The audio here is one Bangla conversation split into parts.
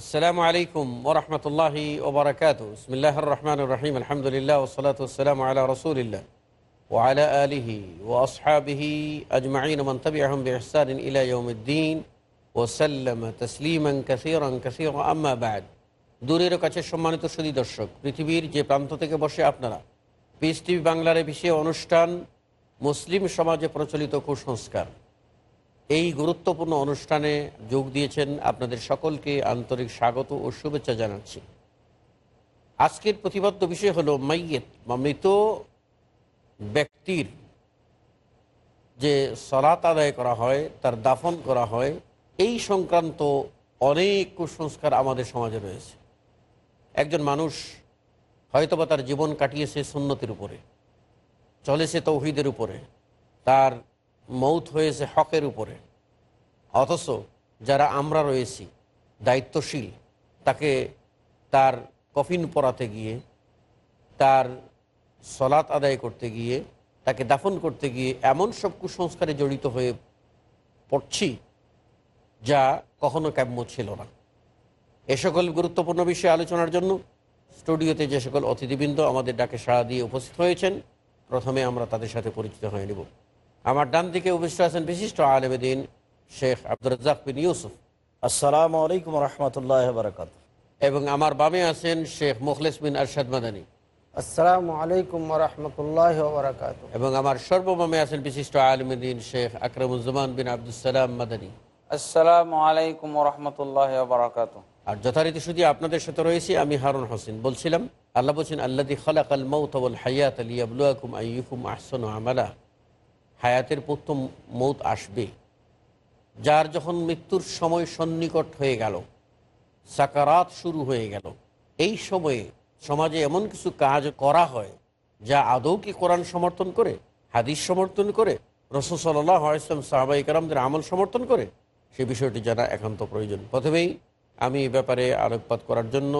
আসসালামু আলাইকুম ওরহমতুল্লাহি ওবরাকাত ইসমিল্লাহ রহমান রহিম। আলহামদুলিল্লাহ ওসলাত আসসালাম আলা রসুলিল্লাহ ও আলা আলিহি ও আসহাবিহি আজমাইন। মন্তবি আহমদ ইহসান ইলাউমদ্দিন ওসাল্লাম তসলিমন কাসিরন কাসির। আম্মাবাদ দূরের কাছে সম্মানিত সুদী দর্শক, পৃথিবীর যে প্রান্ত থেকে বসে আপনারা পিস টিভি বাংলার বিশেষ অনুষ্ঠান মুসলিম সমাজে প্রচলিত কুসংস্কার। এই গুরুত্বপূর্ণ অনুষ্ঠানে যোগ দিয়েছেন আপনাদের সকলকে আন্তরিক স্বাগত ও শুভেচ্ছা জানাচ্ছি। আজকের প্রতিবদ্ধ বিষয় হলো মাইয়েত, বা মৃত ব্যক্তির যে সলাত আদায় করা হয়, তার দাফন করা হয়, এই সংক্রান্ত অনেক কুসংস্কার আমাদের সমাজে রয়েছে। একজন মানুষ হয়তোবা তার জীবন কাটিয়েছে সুন্নতির উপরে, চলেছে তৌহিদের উপরে, তার মৌত হয়েছে হকের উপরে। অথচ যারা আমরা রয়েছি, দায়িত্বশীল, তাকে তার কফিন পরাতে গিয়ে, তার সলাৎ আদায় করতে গিয়ে, তাকে দাফন করতে গিয়ে এমন সব কুসংস্কারে জড়িত হয়ে পড়ছি যা কখনো কাম্য ছিল না। এ সকল গুরুত্বপূর্ণ বিষয়ে আলোচনার জন্য স্টুডিওতে যে সকল অতিথিবৃন্দ আমাদের ডাকে সাড়া দিয়ে উপস্থিত হয়েছেন, প্রথমে আমরা তাদের সাথে পরিচিত হয়ে নেব। আমার ডান দিকে উপস্থিত আছেন বিশিষ্ট আলমদিন শেখ আব্দুর রাজ্জাক বিন ইউসুফ। আসসালামু আলাইকুম রহমতুল্লাহ বারকাত এবং আমার বামে আছেন শেখ মুখলেস বিন আরশাদ মাদানী। আসসালামু আলাইকুম রহমতুল্লাহ বরকাত এবং আমার সর্ববামে আছেন বিশিষ্ট আলমদিন শেখ আকরমুজ্জামান বিন আব্দুসালাম মাদানী। আসসালামু আলাইকুম রহমতুল্লাহ বারাকাত আর যথারীতি শুধু আপনাদের সাথে রয়েছি আমি হারুন হোসেন বলছিলাম আল্লাহ বলছেন আল্লাদি খালাক আল মৌতবল হায়াত আলী আবলুয়াকুম আইয়ুকুম আহসন আমালা। হায়াতের প্রথম মৌত আসবে, যার যখন মৃত্যুর সময় সন্নিকট হয়ে গেল, সাকারাত শুরু হয়ে গেল। এই সময়ে সমাজে এমন কিছু কাজ করা হয়, যা আদৌ কি কোরআন সমর্থন করে, হাদিস সমর্থন করে, রসুল সাল্লাহ ইসলাম সাহাবাই কালামদের আমল সমর্থন করে? সে বিষয়টি জানা একান্ত প্রয়োজন। প্রথমেই আমি এই ব্যাপারে আলোকপাত করার জন্য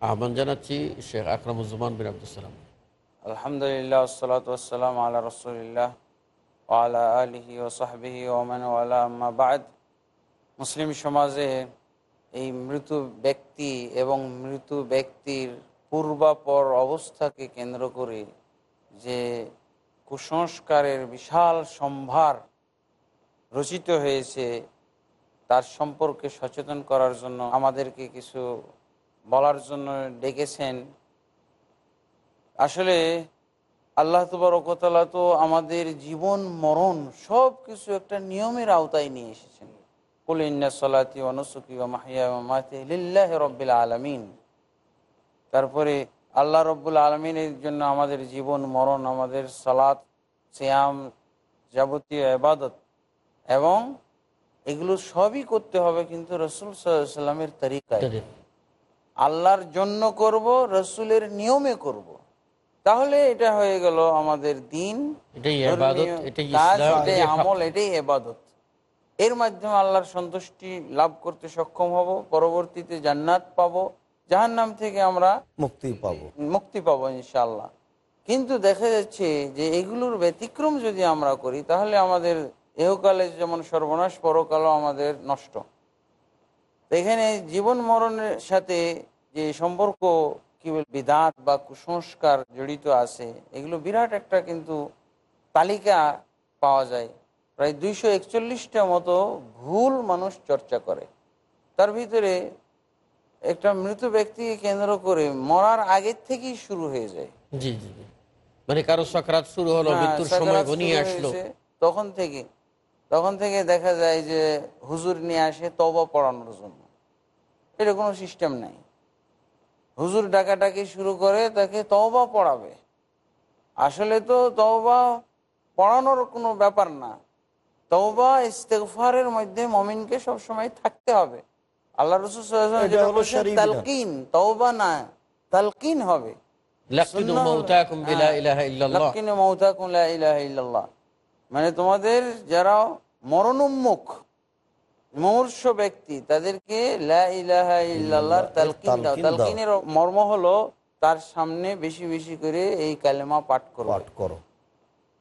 আহ্বান জানাচ্ছি শেখ আকরামুজ্জামান বিন আব্দুসালাম আলহামদুলিল্লাহ সালাতাম আল্লাহ রসুলিল্লাহ। ওমান ওয়ালা মুসলিম সমাজে এই মৃত ব্যক্তি এবং মৃত ব্যক্তির পূর্বাপর অবস্থাকে কেন্দ্র করে যে কুসংস্কারের বিশাল সম্ভার রচিত হয়েছে, তার সম্পর্কে সচেতন করার জন্য আমাদেরকে কিছু বলার জন্য ডেকেছেন। আসলে আল্লাহ তবরকতলা তো আমাদের জীবন মরণ সব কিছু একটা নিয়মের আওতায় নিয়ে এসেছেন। মাহিয়া রব্বিল আলমিন। তারপরে আল্লাহ রব্বুল আলমিনের জন্য আমাদের জীবন মরণ আমাদের সালাত শ্যাম যাবতীয় এবাদত এবং এগুলো সবই করতে হবে কিন্তু রসুল সাল্লামের তরিকায়। আল্লাহর জন্য করব রসুলের নিয়মে করব। তাহলে এটা হয়ে গেল আমাদের দিন। আমল এটাই এবাদত এর মাধ্যমে আল্লাহর সন্তুষ্টি লাভ করতে সক্ষম হব পরবর্তীতে জান্নাত পাবো জাহান্নাম থেকে আমরা মুক্তি পাবো। মুক্তি পাবো ইনশাল্লাহ কিন্তু দেখা যাচ্ছে যে এগুলোর ব্যতিক্রম যদি আমরা করি তাহলে আমাদের এহকালে যেমন সর্বনাশ পরকালও আমাদের নষ্ট। এখানে জীবন মরণের সাথে যে সম্পর্ক কি বল বিদাত বা কুসংস্কার জড়িত আছে এগুলো বিরাট একটা কিন্তু তালিকা পাওয়া যায়। প্রায় দুইশো একচল্লিশটা মতো ভুল মানুষ চর্চা করে। তার ভিতরে একটা মৃত ব্যক্তিকে কেন্দ্র করে মরার আগের থেকেই শুরু হয়ে যায়। জি জি জি। মানে কারও সকারাত শুরু হলো হ্যাঁ, মৃত্যুর সময় ঘনিয়ে আসলো। তখন থেকে তখন থেকে দেখা যায় যে হুজুর নিয়ে আসে তবা পড়ানোর জন্য। এটা কোনো সিস্টেম নাই। হুজুর ডাকাটাকি শুরু করে তাকে তওবা পড়াবে। আসলে তো তওবা পড়ানোর কোনো ব্যাপার না। তওবা ইস্তেগফারের মধ্যে মমিনকে সবসময় থাকতে হবে। আল্লাহ রসুল। তালকিন তওবা না তালকিন হবে। হ্যাঁ। মানে তোমাদের যারা মরণোন্মুখ মুমূর্ষ ব্যক্তি তাদেরকে। তালকিনের মর্ম হলো তার সামনে বেশি বেশি করে এই কালেমা পাঠ করো। পাঠ করো।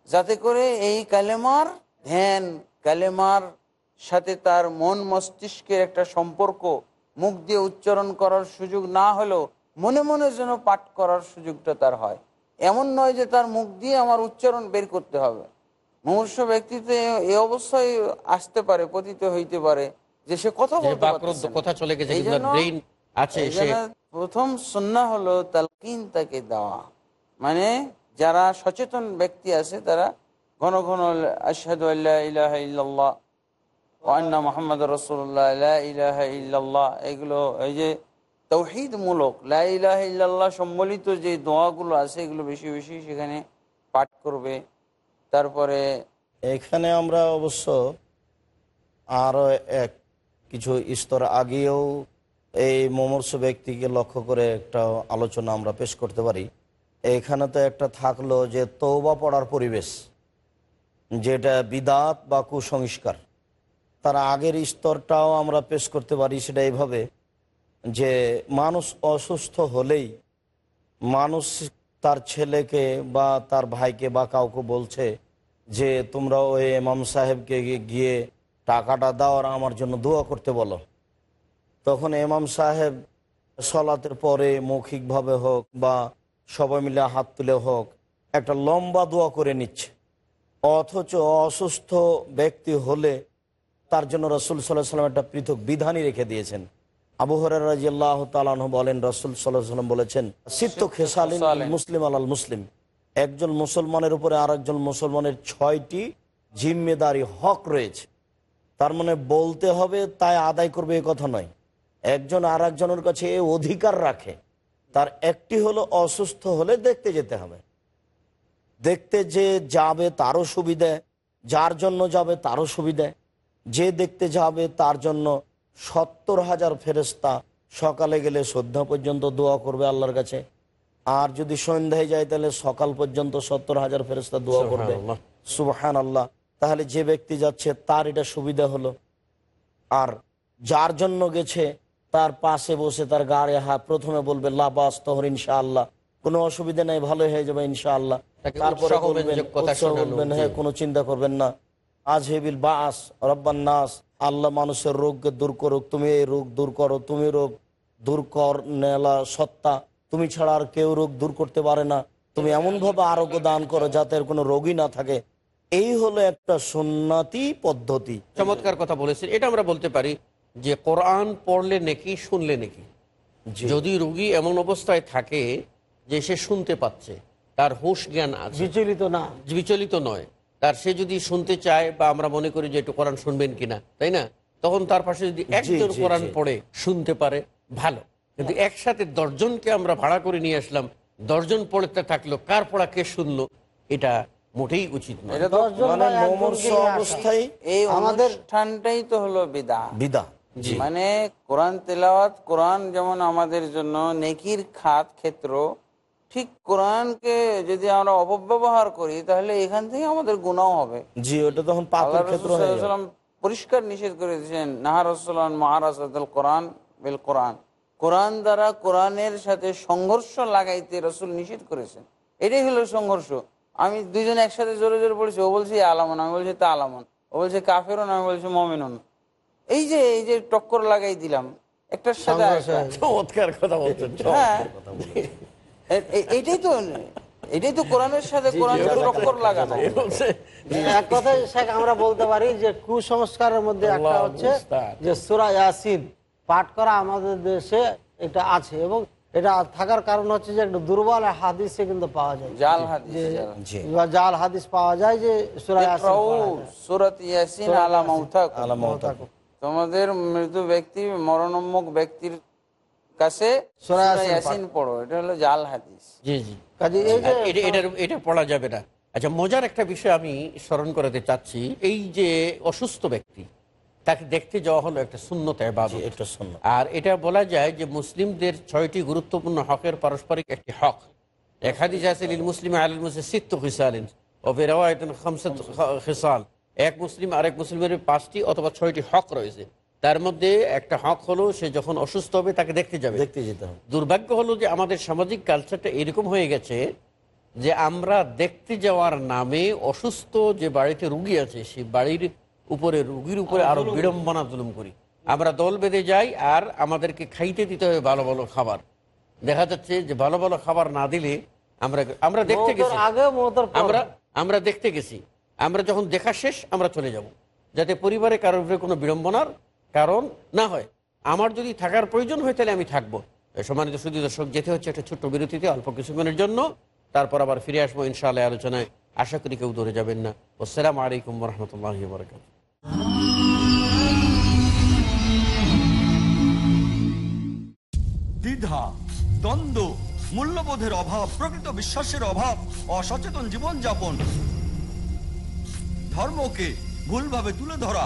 যাতে করে এই কালেমার ধ্যান কালেমার সাথে তার মন মস্তিষ্কের একটা সম্পর্ক মুখ দিয়ে উচ্চারণ করার সুযোগ না হলেও মনে মনে যেন পাঠ করার সুযোগটা তার হয়। এমন নয় যে তার মুখ দিয়ে আমার উচ্চারণ বের করতে হবে। মুমূর্ষ ব্যক্তিতে এই অবস্থায় আসতে পারে পতিত হইতে পারে যে সে কথা বলতে কথা চলে গেছে ব্রেইন আছে সে প্রথম সন্না হলো তালকিন তাকে দেওয়া। মানে যারা সচেতন ব্যক্তি আছে তারা ঘন ঘন আশহাদু আল্লাহ ইলাহা ইল্লাল্লাহ মোহাম্মদ রসুল্লাহ লা ইলাহা ইল্লাল্লাহ এগুলো এই যে তৌহিদ মূলক লা ইলাহা ইল্লাল্লাহ সম্বলিত যে দোয়াগুলো আছে এগুলো বেশি বেশি সেখানে পাঠ করবে। তারপরে এখানে আমরা অবশ্য আরও এক কিছু স্তর আগেও এই মমর্ষ ব্যক্তিকে লক্ষ্য করে একটা আলোচনা আমরা পেশ করতে পারি। এখানে তো একটা থাকল যে তৌবা পড়ার পরিবেশ, যেটা বিদাত বা কুসংস্কার। তার আগের স্তরটাও আমরা পেশ করতে পারি সেটা এইভাবে যে মানুষ অসুস্থ হলেই মানুষ তার ছেলেকে বা তার ভাইকে বা কাউকে বলছে যে, তোমরা ওই ইমাম সাহেবকে গিয়ে টাকাটা দাও আর আমার জন্য দোয়া করতে বলো। তখন ইমাম সাহেব সলাতের পরে মৌখিকভাবে হোক বা সবাই মিলে হাত তুলে হোক, একটা লম্বা দোয়া করে নিচ্ছে। অথচ অসুস্থ ব্যক্তি হলে তার জন্য রসুল সাল্লাহ সাল্লাম একটা পৃথক বিধানই রেখে দিয়েছেন। রাজি আল্লাহ বলেন রসুল সাল্লাম বলেছেন সিত্ত খেসালিন খেসালিন। মুসলিম আলাল মুসলিম। একজন মুসলমানের উপরে আর একজন মুসলমানের ছয়টি জিম্মেদারি হক রয়েছে। তার মানে বলতে হবে তাই আদায় করবে এ কথা নয়। একজন আর একজনের কাছে এ অধিকার রাখে। তার একটি হলো অসুস্থ হলে দেখতে যেতে হবে। দেখতে যে যাবে তারও সুবিধে যার জন্য যাবে তারও সুবিধে। যে দেখতে যাবে তার জন্য সত্তর হাজার ফেরেস্তা সকালে গেলে সন্ধ্যা পর্যন্ত দোয়া করবে আল্লাহর কাছে। আর যদি সন্ধ্যায় যায় তাহলে সকাল পর্যন্ত সত্তর হাজার ফেরেস্তা দোয়া করবে। সুবহান আল্লাহ তাহলে যে ব্যক্তি যাচ্ছে তার এটা সুবিধা হলো। আর যার জন্য গেছে তার পাশে বসে তার গাড়ে হাত প্রথমে বলবে লাবাস তহর ইনশাআল্লাহ। কোনো অসুবিধা নেই ভালো হয়ে যাবে ইনশাআল্লাহ। তাকে তারপরে বলবেন হ্যাঁ কোনো চিন্তা করবেন না। আজ হেবিল বাস রব্বান নাস। আল্লাহ মানুষের রোগকে দূর করুক তুমি এই রোগ দূর করো তুমি রোগ দূর কর নেলা সত্তা তুমি ছাড়া আর কেউ রোগ দূর করতে পারে না। তুমি এমন ভাবে আরোগ্য দান করো যাতে এর কোনো রোগী না থাকে। এই হলো একটা সুন্নাতি পদ্ধতি। চমৎকার কথা বলেছেন। এটা আমরা বলতে পারি যে কোরআন পড়লে নাকি শুনলে নাকি। যদি রুগী এমন অবস্থায় থাকে যে সে শুনতে পাচ্ছে তার হুশ জ্ঞান আছে। বিচলিত না। বিচলিত নয়। তার সে যদি শুনতে চায় বা আমরা মনে করি যে একটু কোরআন শুনবেন কিনা তাই না? তখন তার পাশে যদি একজন কোরআন পড়ে শুনতে পারে ভালো। কিন্তু একসাথে দশজনকে আমরা ভাড়া করে নিয়ে আসলাম দশজন পড়তে থাকল কার পড়া কে শুনলো এটা মোটেই উচিত নয়। মানে এই অনুষ্ঠানটাই তো হলো বিদা। বিদা মানে কোরআন তেলাওয়াত কোরআন যেমন আমাদের জন্য নেকির খাত ক্ষেত্র ঠিক কোরআনকে যদি আমরা অপব্যবহার করি তাহলে এখান থেকে আমাদের গুণাও হবে। জি ওটা তখন পাপের ক্ষেত্র হয়ে। পরিষ্কার নিষেধ করে দিয়েছেন নাহার রসুলান কোরআন বিল কোরআন। কোরআন দ্বারা কোরআনের সাথে সংঘর্ষ লাগাইতে রসুল নিষেধ করেছেন। এটাই হলো সংঘর্ষ। আমি দুইজন একসাথে জোরে জোরে পড়েছি ও বলছি আলামন আমি বলছি তা আলামন ও বলছে কাফেরন আমি বলছি মমিনুন। এই যে এই যে টক্কর লাগাই দিলাম একটার সাথে। হয়ে। চমৎকার কথা বলছেন এ- এ- এইটাই তো এটাই তো কোরআনের সাথে কোরআনের টক্কর লাগানো এক কথায় শেখ আমরা বলতে পারি যে কুসংস্কারের মধ্যে একটা হচ্ছে যে সুরা ইয়াসিন পাঠ করা আমাদের দেশে এটা আছে এবং এটা থাকার কারণ হচ্ছে যে একটা দুর্বল হাদিসে কিন্তু পাওয়া যায় জাল হাদিস জাল। বা জাল হাদিস পাওয়া যায় যে সূরা। সূরাত ইয়াসিন। আলা মাউতাকুম। তোমাদের মৃত্যু ব্যক্তি মরণোন্মুখ ব্যক্তির কাছে সূরা ইয়াসিন পড়ো এটা হলো জাল হাদিস। জি জি। কাজে এই যে এটা এটা পড়া যাবে না। আচ্ছা মজার একটা বিষয় আমি স্মরণ করাতে চাচ্ছি। এই যে অসুস্থ ব্যক্তি তাকে দেখতে যাওয়া হলো একটা শূন্যত জি, শূন্য। আর এটা বলা যায় যে মুসলিমদের ছয়টি গুরুত্বপূর্ণ হকের পারস্পরিক একটি হক। এক হাদিস আছে মুসলিম সিত্ত খিসালিন এক মুসলিম আরেক মুসলিমের পাঁচটি অথবা ছয়টি হক রয়েছে। তার মধ্যে একটা হক হলো সে যখন অসুস্থ হবে তাকে দেখতে যাবে। দেখতে যেতে হবে। দুর্ভাগ্য হলো যে আমাদের সামাজিক কালচারটা এরকম হয়ে গেছে যে আমরা দেখতে যাওয়ার নামে অসুস্থ যে বাড়িতে রুগী আছে সেই বাড়ির উপরে রুগীর উপরে আরও বিড়ম্বনা জুলুম করি। আমরা দল বেঁধে যাই আর আমাদেরকে খাইতে দিতে হবে ভালো ভালো খাবার। দেখা যাচ্ছে যে ভালো ভালো খাবার না দিলে আমরা আমরা দেখতে গেছি। আমরা আমরা দেখতে গেছি। আমরা যখন দেখা শেষ আমরা চলে যাব। যাতে পরিবারে কারোর উপরে কোনো বিড়ম্বনার কারণ না হয়, আমার যদি থাকার প্রয়োজন হয় তাহলে আমি থাকব। সম্মানিত সুদী দর্শক, যেতে হচ্ছে একটা ছোট্ট বিরতিতে, অল্প কিছুক্ষণের জন্য। তারপর আবার ফিরে আসব ইনশাআল্লাহ আলোচনায়। আশা করি কেউ দূরে যাবেন না। আসসালামু আলাইকুম রহমতুল্লাহ দ্বিধা, দ্বন্দ্ব, মূল্যবোধের অভাব, প্রকৃত বিশ্বাসের অভাব, অসচেতন জীবনযাপন, ধর্মকে ভুলভাবে তুলে ধরা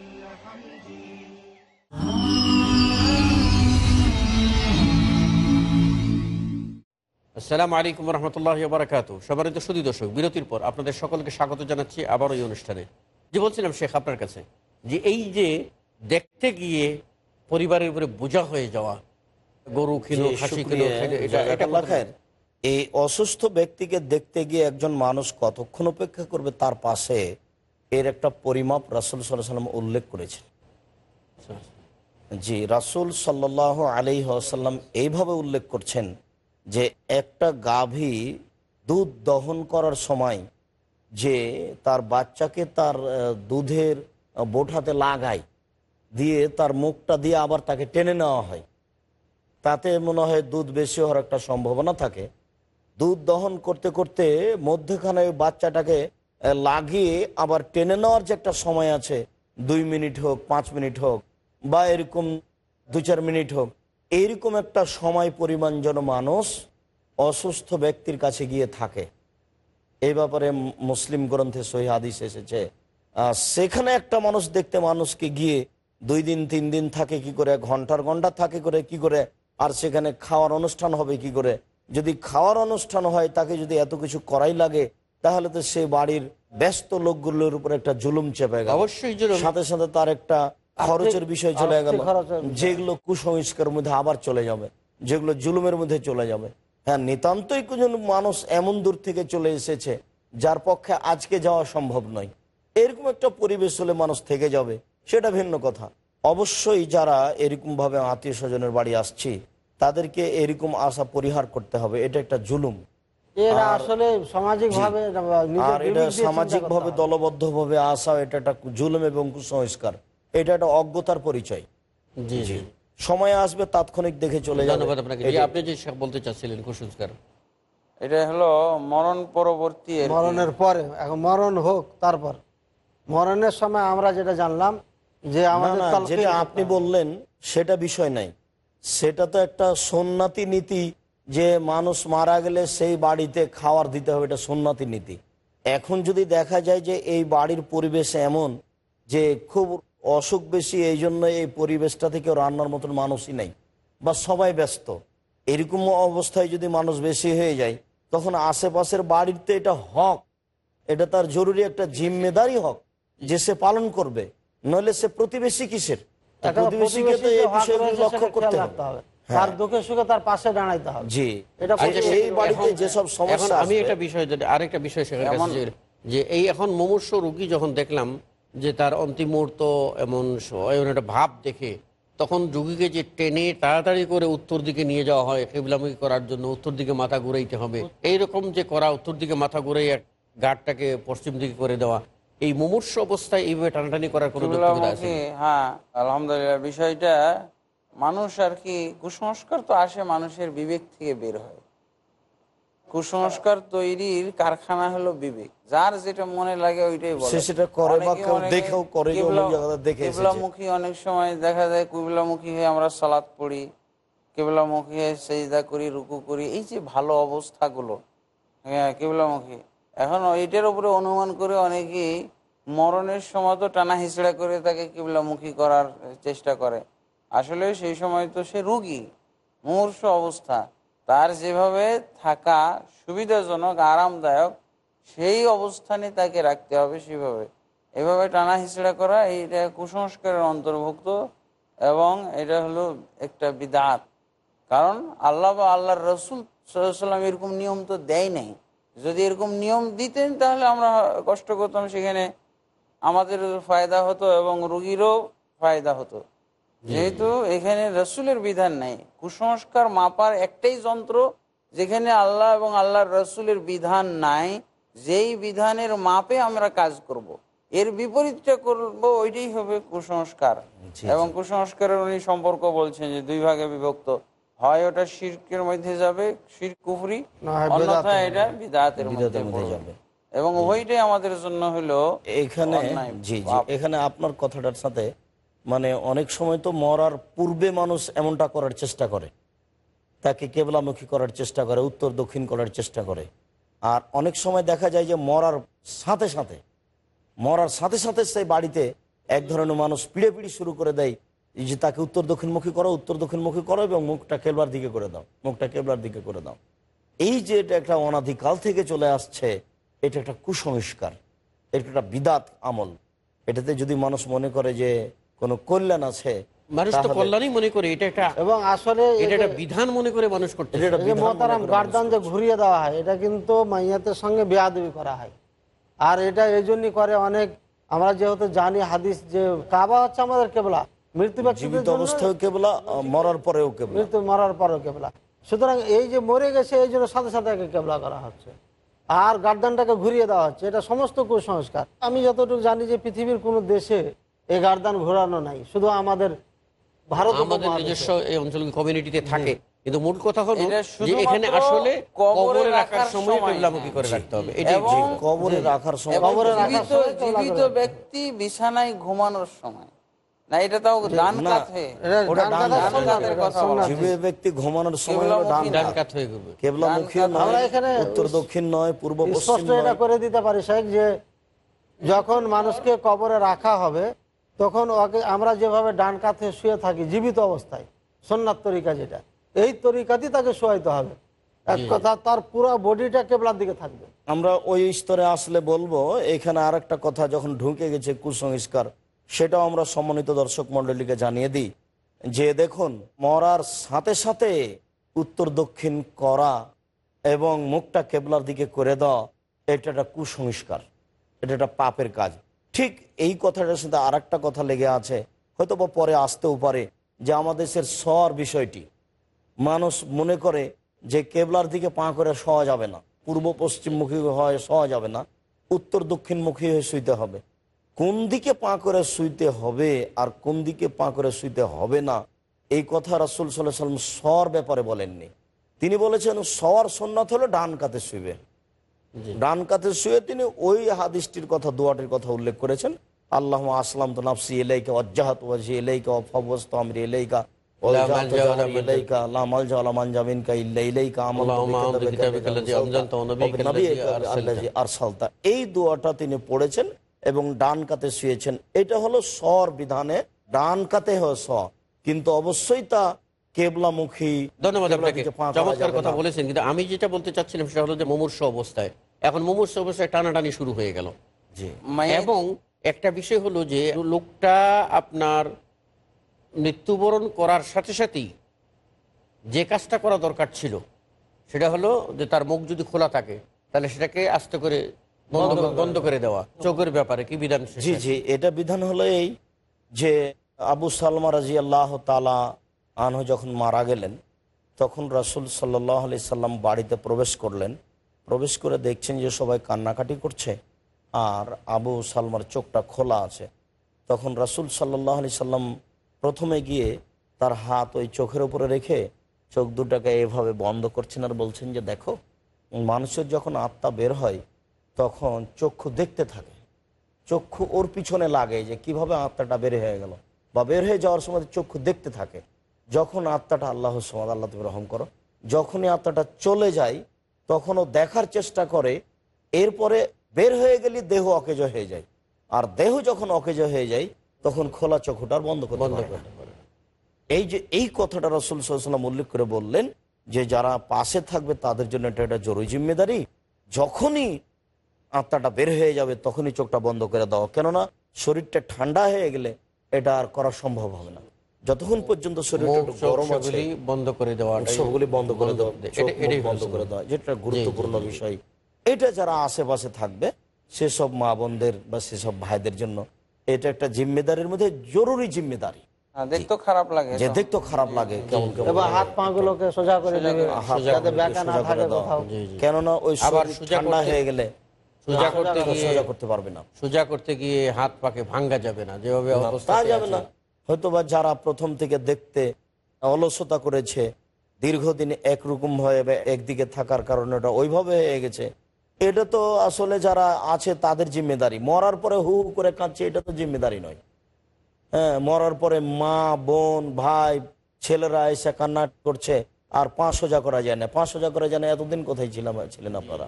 আসসালামু আলাইকুম রহমতুল্লাহ বারাকাত সবারিত সুদী দর্শক বিরতির পর আপনাদের সকলকে স্বাগত জানাচ্ছি আবারও এই অনুষ্ঠানে। যে বলছিলাম শেখ আপনার কাছে যে এই যে দেখতে গিয়ে পরিবারের উপরে বোঝা হয়ে যাওয়া গরু কিলো খাসি কিলো। এই অসুস্থ ব্যক্তিকে দেখতে গিয়ে একজন মানুষ কতক্ষণ অপেক্ষা করবে তার পাশে এর একটা পরিমাপ রাসুল সাল্লাহ সাল্লাম উল্লেখ করেছেন। জি রাসুল সাল্লাহ আলি আসাল্লাম এইভাবে উল্লেখ করছেন যে একটা গাভী দুধ দহন করার সময় যে তার বাচ্চাকে তার দুধের বোঠাতে লাগায়, দিয়ে তার মুখটা দিয়ে আবার তাকে টেনে নেওয়া হয়। তাতে মনে হয় দুধ বেশি হওয়ার একটা সম্ভাবনা থাকে। দুধ দহন করতে করতে মধ্যখানে ওই বাচ্চাটাকে লাগিয়ে আবার টেনে নেওয়ার যে একটা সময় আছে, দুই মিনিট হোক, পাঁচ মিনিট হোক, বা এরকম দু চার মিনিট হোক এইরকম একটা সময় পরিমাণ যেন মানুষ অসুস্থ ব্যক্তির কাছে গিয়ে থাকে। এই ব্যাপারে মুসলিম গ্রন্থে সহি হাদিস এসেছে। সেখানে একটা মানুষ দেখতে মানুষকে গিয়ে দুই দিন তিন দিন থাকে কি করে ঘণ্টার ঘণ্টা থাকে করে কি করে আর সেখানে খাওয়ার অনুষ্ঠান হবে কি করে। যদি খাওয়ার অনুষ্ঠান হয় তাকে যদি এত কিছু করাই লাগে তাহলে তো সে বাড়ির ব্যস্ত লোকগুলোর উপর একটা জুলুম চেপে গেল। অবশ্যই। সাথে সাথে তার একটা খরচের বিষয় চলে গেল। যেগুলো কুসংস্কারের মধ্যে আবার চলে যাবে যেগুলো জুলুমের মধ্যে চলে যাবে। হ্যাঁ নিতান্তই কোন মানুষ এমন দূর থেকে চলে এসেছে যার পক্ষে আজকে যাওয়া সম্ভব নয়। এরকম একটা পরিবেশ হলে মানুষ থেকে যাবে সেটা ভিন্ন কথা। অবশ্যই যারা এরকমভাবে আত্মীয় স্বজনের বাড়ি আসছি তাদেরকে এরকম আশা পরিহার করতে হবে এটা একটা জুলুম। এরা আর- আসলে সামাজিক ভাবে আর এটা সামাজিক ভাবে দলবদ্ধ ভাবে আসা এটা একটা জুলুম এবং কুসংস্কার। এটা একটা অজ্ঞতার পরিচয়। জি জি। সময় আসবে তাৎক্ষণিক দেখে চলে যাবে। ধন্যবাদ আপনাকে। আপনি যে বলতে চাচ্ছিলেন কুসংস্কার। এটা হলো মরণ পরবর্তী মরণের পরে এখন মরণ হোক তারপর। মরণের সময় আমরা যেটা জানলাম যে আমাদের যেটা আপনি বললেন সেটা বিষয় নাই। সেটা তো একটা সন্ন্যাতি নীতি যে মানুষ মারা গেলে সেই বাড়িতে খাওয়ার দিতে হবে এটা সন্ন্যাতি নীতি। এখন যদি দেখা যায় যে এই বাড়ির পরিবেশ এমন যে খুব অসুখ বেশি এই জন্য এই পরিবেশটা থেকে রান্নার মতন মানুষই নেই। বা সবাই ব্যস্ত। এরকম অবস্থায় যদি মানুষ বেশি হয়ে যায় তখন আশেপাশের বাড়িতে এটা হক। এটা তার জরুরি একটা জিম্মেদারি হক যে সে পালন করবে। নইলে সে প্রতিবেশী কিসের? প্রতিবেশীকে তো এই বিষয়গুলো লক্ষ্য করতে হবে। হ্যাঁ। তার দুঃখে সুখে তার পাশে দাঁড়াইতে হবে। জি। এটা আচ্ছা, এই বাড়িতে এখন- যেসব সমস্যা আমি একটা বিষয় আরেকটা বিষয় যে এই এখন মুমূর্ষ রুগী যখন দেখলাম যে তার অন্তিম মুহূর্ত এমন এমন একটা ভাব দেখে তখন রুগীকে যে টেনে তাড়াতাড়ি করে উত্তর দিকে নিয়ে যাওয়া হয় কেবলামুখী করার জন্য উত্তর দিকে মাথা ঘুরাইতে হবে। এইরকম যে করা উত্তর দিকে মাথা ঘুরাই গাঢ়টাকে পশ্চিম দিকে করে দেওয়া এই মুমূর্ষ অবস্থায় এইভাবে টানাটানি করার কোনো হ্যাঁ আলহামদুলিল্লাহ বিষয়টা মানুষ আর কি কুসংস্কার তো আসে মানুষের বিবেক থেকে বের হয়। কুসংস্কার তৈরির কারখানা হলো বিবেক। যার যেটা মনে লাগে ওইটাই বলে। সেটা করে বা কেউ দেখেও করে, যে অন্য কিবলা- জায়গাতে দেখে কিবলামুখী অনেক সময় দেখা যায় কুবলামুখী হয়ে আমরা সালাত পড়ি কেবলামুখী হয়ে সেজদা করি রুকু করি এই যে ভালো অবস্থাগুলো হ্যাঁ কেবলামুখী। এখন এটার উপরে অনুমান করে অনেকেই মরণের সময় তো টানা হিসড়া করে তাকে কিবলামুখী করার চেষ্টা করে। আসলে সেই সময় তো সে রুগী মুমূর্ষ অবস্থা। তার যেভাবে থাকা সুবিধাজনক, আরামদায়ক, সেই অবস্থানে তাকে রাখতে হবে সেভাবে। এভাবে টানা হিসড়া করা, এইটা কুসংস্কারের অন্তর্ভুক্ত এবং এটা হলো একটা বিদাত। কারণ আল্লাহ বা আল্লাহর রসুল সাল্লাম এরকম নিয়ম তো দেয় নাই। যদি এরকম নিয়ম দিতেন, তাহলে আমরা কষ্ট করতাম। সেখানে আমাদের ফায়দা হতো এবং রুগীরও ফায়দা হতো। যেহেতু এখানে রসুলের বিধান নাই কুসংস্কার মাপার একটাই যন্ত্র যেখানে আল্লাহ এবং আল্লাহর রসুলের বিধান নাই যেই বিধানের মাপে আমরা কাজ করব। এর বিপরীতটা করব ওইটাই হবে কুসংস্কার এবং কুসংস্কারের উনি সম্পর্ক বলছেন যে দুই ভাগে বিভক্ত হয় ওটা শির্কের মধ্যে যাবে শির কুফরি বেদাতের এটা বিদাতের মধ্যে। যাবে। এবং ওইটাই আমাদের জন্য হলো এখানে জি জি এখানে আপনার কথাটার সাথে মানে অনেক সময় তো মরার পূর্বে মানুষ এমনটা করার চেষ্টা করে। তাকে কেবলামুখী করার চেষ্টা করে, উত্তর দক্ষিণ করার চেষ্টা করে। আর অনেক সময় দেখা যায় যে মরার সাথে সাথে, মরার সাথে সাথে সেই বাড়িতে এক ধরনের মানুষ পিড়ে পিড়ি শুরু করে দেয় যে তাকে উত্তর দক্ষিণমুখী করো, উত্তর দক্ষিণমুখী করো এবং মুখটা কেবলার দিকে করে দাও, মুখটা কেবলার দিকে করে দাও। এই যে এটা একটা অনাদিকাল থেকে চলে আসছে, এটা একটা কুসংস্কার, এটা একটা বিদাত আমল। এটাতে যদি মানুষ মনে করে যে কোনো কল্যাণ আছে মানুষ তো কল্যাণই মনে করে এটা একটা এবং আসলে এটা একটা বিধান মনে করে মানুষ করতে এটা একটা এই যে বিধান মনে মোহতারাম করে গার্দান যে ঘুরিয়ে দেওয়া হয় এটা কিন্তু মাইয়াতের সঙ্গে বেয়াদবি করা হয়। আর এটা এই জন্যই করে অনেক আমরা যেহেতু জানি হাদিস যে কাবা হচ্ছে আমাদের কেবলা মৃত্যু ব্যক্তিদের জীবিত অবস্থায় কেবলা মরার পরেও কেবলা। মৃত্যু মরার পরও কেবলা। সুতরাং এই যে মরে গেছে এই জন্য সাথে সাথে একে কেবলা করা হচ্ছে। আর গার্দানটাকে ঘুরিয়ে দেওয়া হচ্ছে এটা সমস্ত কুসংস্কার। আমি যতটুকু জানি যে পৃথিবীর কোনো দেশে এই গার্দান ঘোরানো নাই শুধু আমাদের ভারত আমাদের নিজস্ব এই অঞ্চল কমিউনিটিতে থাকে। কিন্তু মূল কথা হলো যে এখানে আসলে কবরে রাখার সময় করে রাখতে হবে এটাই কবরে রাখার সময়। কবরে রাখার জীবিত সময় জীবিত ব্যক্তি বিছানায় ঘুমানোর সময়। না এটা তাও ডান কাত হয়ে ওটা ডান ডান কাঁধের কাঁধের সুন্নাত, কাঁধের এটা কথা জীবিত ব্যক্তি ঘুমানোর সময় ডান ডান কাত। কাত হয়ে গেবে কেবলামুখীও আমরা এখানে উত্তর দক্ষিণ নয় পূর্ব পশ্চিম এটা করে দিতে পারি শেখ যে যখন মানুষকে কবরে রাখা হবে তখন ওকে আমরা যেভাবে ডান কাঁধে শুয়ে থাকি জীবিত অবস্থায় সন্ন্যাত তরিকা যেটা এই তরিকাতেই তাকে শোয়াইতে হবে। এক কথা তার পুরো বডিটা কেবলার দিকে থাকবে। আমরা ওই স্তরে আসলে বলব এখানে আর একটা কথা যখন ঢুকে গেছে কুসংস্কার সেটাও আমরা সম্মানিত দর্শক মন্ডলীকে জানিয়ে দিই। যে দেখুন মরার সাথে সাথে উত্তর দক্ষিণ করা এবং মুখটা কেবলার দিকে করে দেওয়া এটা একটা কুসংস্কার এটা একটা পাপের কাজ। ঠিক এই কথাটার সাথে আর কথা লেগে আছে হয়তো বা পরে আসতেও পারে, যে আমাদের স্বর বিষয়টি। মানুষ মনে করে যে কেবলার দিকে পা করে শোয়া যাবে না, পূর্ব পশ্চিমমুখী হয়ে শোয়া যাবে না, উত্তর দক্ষিণমুখী হয়ে শুইতে হবে। কোন দিকে পা করে শুইতে হবে আর কোন দিকে পা করে শুইতে হবে না, এই কথা রাসুল সাল্লাহ সাল্লাম স্বর ব্যাপারে বলেননি। তিনি বলেছেন সওয়ার সন্ন্যত হলো ডান কাতে শুইবে। ডান কাতে শুয়ে তিনি ওই হাদিসটির কথা দোয়াটির কথা উল্লেখ করেছেন। আল্লাহ আসলাম তো নাফসি এলাইকা অজ্জাহাত ওয়াজি এলাইকা অফাবস্ত আমরি এলাইকা এই দোয়াটা তিনি পড়েছেন এবং ডান কাতে শুয়েছেন। এটা হলো স্বর বিধানে ডান কাতে হয় স কিন্তু অবশ্যই তা কেবলামুখী ধন্যবাদ আপনাকে। চমৎকার কথা বলেছেন কিন্তু আমি যেটা বলতে চাচ্ছিলাম সেটা হলো যে মুমূর্ষ অবস্থায়। এখন মুমূর্ষ অবস্থায় টানাটানি শুরু হয়ে গেল। এবং একটা বিষয় হলো যে লোকটা আপনার মৃত্যুবরণ করার সাথে সাথেই যে কাজটা করা দরকার ছিল সেটা হলো যে তার মুখ যদি খোলা থাকে তাহলে সেটাকে আস্তে করে বন্ধ বন্ধ করে দেওয়া। চোখের ব্যাপারে কি বিধান জি জি। এটা বিধান হলো এই যে আবু সালমা রাজি আল্লাহ তালা আনহু যখন মারা গেলেন, তখন রাসুল সাল্লাহ আলি সাল্লাম বাড়িতে প্রবেশ করলেন। প্রবেশ করে দেখছেন যে সবাই কান্নাকাটি করছে আর আবু সালমার চোখটা খোলা আছে। তখন রাসুল সাল্লাহ আলি সাল্লাম প্রথমে গিয়ে তার হাত ওই চোখের উপরে রেখে চোখ দুটাকে এভাবে বন্ধ করছেন আর বলছেন যে, দেখো, মানুষের যখন আত্মা বের হয়, তখন চক্ষু দেখতে থাকে। চক্ষু ওর পিছনে লাগে যে কীভাবে আত্মাটা বের হয়ে গেল বা বের হয়ে যাওয়ার সময় চক্ষু দেখতে থাকে। যখন আত্মাটা আল্লাহ সমাদ আল্লাহ তুমি রহম করো। যখনই আত্মাটা চলে যায় তখন ও দেখার চেষ্টা করে এরপরে বের হয়ে গেলে দেহ অকেজ হয়ে যায়। আর দেহ যখন অকেজ হয়ে যায় তখন খোলা আর বন্ধ করে বন্ধ পারে এই যে এই কথাটা রসুল সাল্লাম উল্লেখ করে বললেন যে যারা পাশে থাকবে তাদের জন্য এটা একটা জরুরি জিম্মেদারি। যখনই আত্মাটা বের হয়ে যাবে তখনই চোখটা বন্ধ করে দাও। কেননা শরীরটা ঠান্ডা হয়ে গেলে এটা আর করা সম্ভব হবে না। যতক্ষণ পর্যন্ত শরীরটা মুখ একটু চোখ গরম আছে বন্ধ করে দেওয়া সবগুলি বন্ধ করে দেওয়া চোখ এটা- এটাই মুখ বন্ধ করে দেওয়া যেটা গুরুত্বপূর্ণ। বিষয়। এটা যারা আশেপাশে থাকবে সেসব মা বোনদের বা সেসব ভাইদের জন্য এটা একটা জিম্মেদারির মধ্যে জরুরি জিম্মেদারি। হ্যাঁ, দেখতেও খারাপ লাগে যে দেখতে খারাপ লাগে কেমন কেমন এবার হাত পা গুলোকে সোজা করে দেবে। যাতে ব্যাকা না থাকে কোথাও জি, জি। কেননা ওই আবার সোজা ঠান্ডা হয়ে গেলে সোজা করতে গিয়ে সোজা করতে পারবে না। সোজা করতে গিয়ে হাত পাকে ভাঙ্গা যাবে না যেভাবে অবস্থা যাবে না। হয়তো বা যারা প্রথম থেকে দেখতে অলসতা করেছে, দীর্ঘদিন একরকম হয়ে বা একদিকে থাকার কারণে ওটা ওইভাবে হয়ে গেছে। এটা তো আসলে যারা আছে তাদের জিম্মেদারি। মরার পরে হু হু করে কাঁদছে, এটা তো জিম্মেদারি নয়। হ্যাঁ মরার পরে মা, বোন, ভাই, ছেলেরা এসে কান্না করছে, আর পাঁচ সোজা করা যায় না। পাঁচ সোজা করা যায় না, এতদিন কোথায় ছিলাম, ছিলেন আপনারা?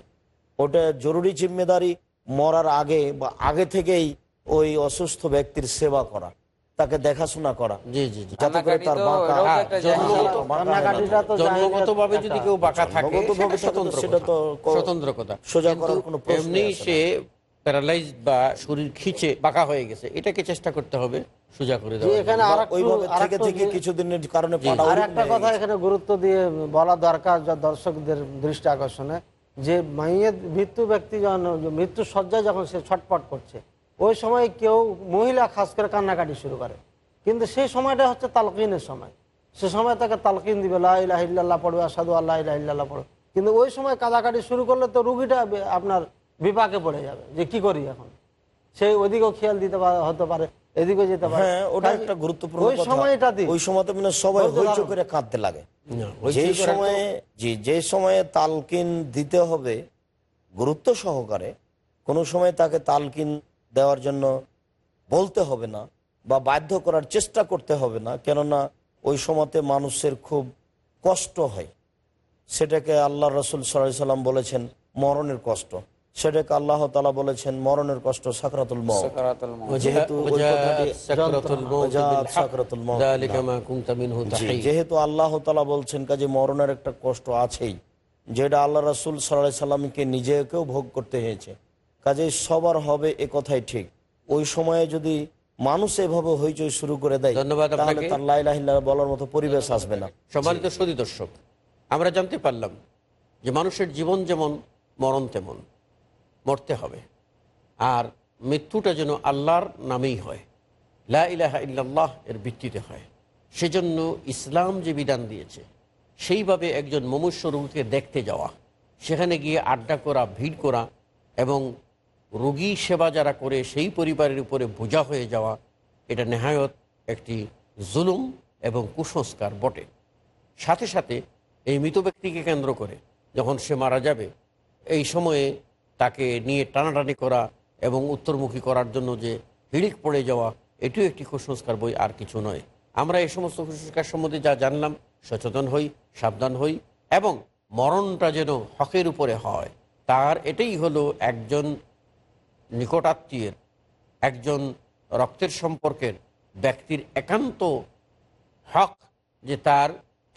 ওটা জরুরি জিম্মেদারি মরার আগে বা আগে থেকেই ওই অসুস্থ ব্যক্তির সেবা করা। তাকে দেখাশোনা করা। জি জি জি। যাতে করে তার হ্যাঁ, জন্মগতভাবে যদি কেউ বাঁকা থাকে সেটা স্বতন্ত্র সেটা কথা। তো স্বতন্ত্র কথা। সোজা করার কোনো এমনি সে প্যারালাইজ বা শরীর খিচে বাঁকা হয়ে গেছে এটাকে চেষ্টা করতে হবে সোজা করে দেওয়া এখানে আর ওইভাবে থেকে থেকে কিছুদিনের কারণে পাটা আর একটা কথা এখানে গুরুত্ব দিয়ে বলা দরকার যা দর্শকদের দৃষ্টি আকর্ষণে যে মাইয়ের মৃত্যু ব্যক্তি যখন মৃত্যু সজ্জায় যখন সে ছটপট করছে ওই সময় কেউ মহিলা খাস করে কান্নাকাটি শুরু করে। কিন্তু সেই সময়টা হচ্ছে তালকিনের সময়। সে সময় তাকে তালকিন দিবে লাহ পড়বে আসাদু আল্লাহ ইল্লাহ পড়বে। কিন্তু ওই সময় কাদাকাটি শুরু করলে তো রুগীটা আপনার বিপাকে পড়ে যাবে যে কি করি এখন? সেই ওদিকেও খেয়াল দিতে হতে পারে এদিকেও যেতে পারে। হ্যাঁ ওটা একটা গুরুত্বপূর্ণ ওই। সময়টাতে ওই সময়তে মানে সবাই ধৈর্য হইচই করে কাঁদতে লাগে। যে সময়ে জি যে সময়ে তালকিন দিতে হবে গুরুত্ব সহকারে কোনো সময় তাকে তালকিন দেওয়ার জন্য বলতে হবে না বা বাধ্য করার চেষ্টা করতে হবে না কেননা ওই সময়তে মানুষের খুব কষ্ট হয়। সেটাকে আল্লাহ রসুল সাল্লাহ সাল্লাম বলেছেন মরণের কষ্ট। সেটাকে আল্লাহ তালা বলেছেন মরণের কষ্ট সাকরাতুল যেহেতু আল্লাহ তালা বলছেন কাজে মরণের একটা কষ্ট আছেই যেটা আল্লাহ রসুল সাল্লাহ সাল্লামকে নিজেকেও ভোগ করতে হয়েছে। কাজে সবার হবে এ কথাই ঠিক। ওই সময়ে যদি মানুষ এভাবে হইচই শুরু করে দেয় ধন্যবাদ আপনাকে। তার লাইলাহিল্লাহ বলার মতো পরিবেশ আসবে না। সম্মানিত সদী দর্শক আমরা জানতে পারলাম যে মানুষের জীবন যেমন মরণ তেমন মরতে হবে। আর মৃত্যুটা যেন আল্লাহর নামেই হয় লা ইলাহা ইল্লাল্লাহ এর ভিত্তিতে হয়। সেজন্য ইসলাম যে বিধান দিয়েছে সেইভাবে একজন মনুষ্য রোগীকে দেখতে যাওয়া সেখানে গিয়ে আড্ডা করা ভিড় করা এবং রোগী সেবা যারা করে, সেই পরিবারের উপরে বোঝা হয়ে যাওয়া, এটা নেহায়ত একটি জুলুম এবং কুসংস্কার বটে। সাথে সাথে এই মৃত ব্যক্তিকে কেন্দ্র করে যখন সে মারা যাবে, এই সময়ে তাকে নিয়ে টানাটানি করা এবং উত্তরমুখী করার জন্য যে হিড়িক পড়ে যাওয়া, এটিও একটি কুসংস্কার বই, আর কিছু নয়। আমরা এই সমস্ত কুসংস্কার সম্বন্ধে যা জানলাম, সচেতন হই, সাবধান হই এবং মরণটা যেন হকের উপরে হয়, তার এটাই হলো একজন নিকটাত্মীয়ের, একজন রক্তের সম্পর্কের ব্যক্তির একান্ত হক যে তার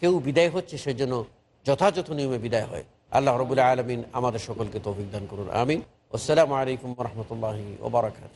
কেউ বিদায় হচ্ছে সেজন্য যথাযথ নিয়মে বিদায় হয়। আল্লাহ রবুল্লা আলমিন আমাদের সকলকে তো অভিজ্ঞান করুন। আমিন। আসসালামু আলাইকুম রহমতুল্লাহি ওবরাকাত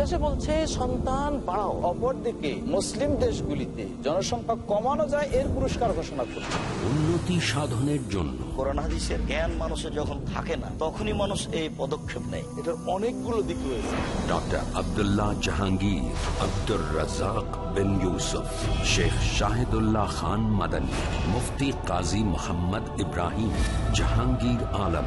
দেশে বলছে সন্তান বাড়াও। অপরদিকে মুসলিম দেশগুলিতে জনসংখ্যা কমানো যায় এর পুরস্কার ঘোষণা করছে। উন্নতি সাধনের জন্য। কোরআন হাদিসের জ্ঞান মানুষের যখন থাকে না তখনই মানুষ এই পদক্ষেপ নেয়। এটার অনেকগুলো দিক রয়েছে। ডক্টর আব্দুল্লাহ জাহাঙ্গীর আব্দুর রাজাক বিন ইউসুফ শেখ শাহিদুল্লাহ খান মাদানী মুফতি কাজী মোহাম্মদ ইব্রাহিম জাহাঙ্গীর আলম।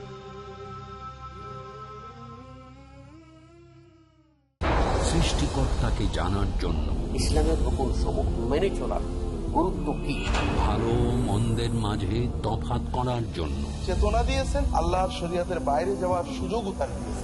সৃষ্টিকর্তাকে জানার জন্য। ইসলামের রকম সমূহ মেনে চলার গুরুত্ব কি? ভালো মন্দের মাঝে তফাত করার জন্য। চেতনা দিয়েছেন আল্লাহর শরিয়াতের বাইরে যাওয়ার সুযোগ তার দিয়েছেন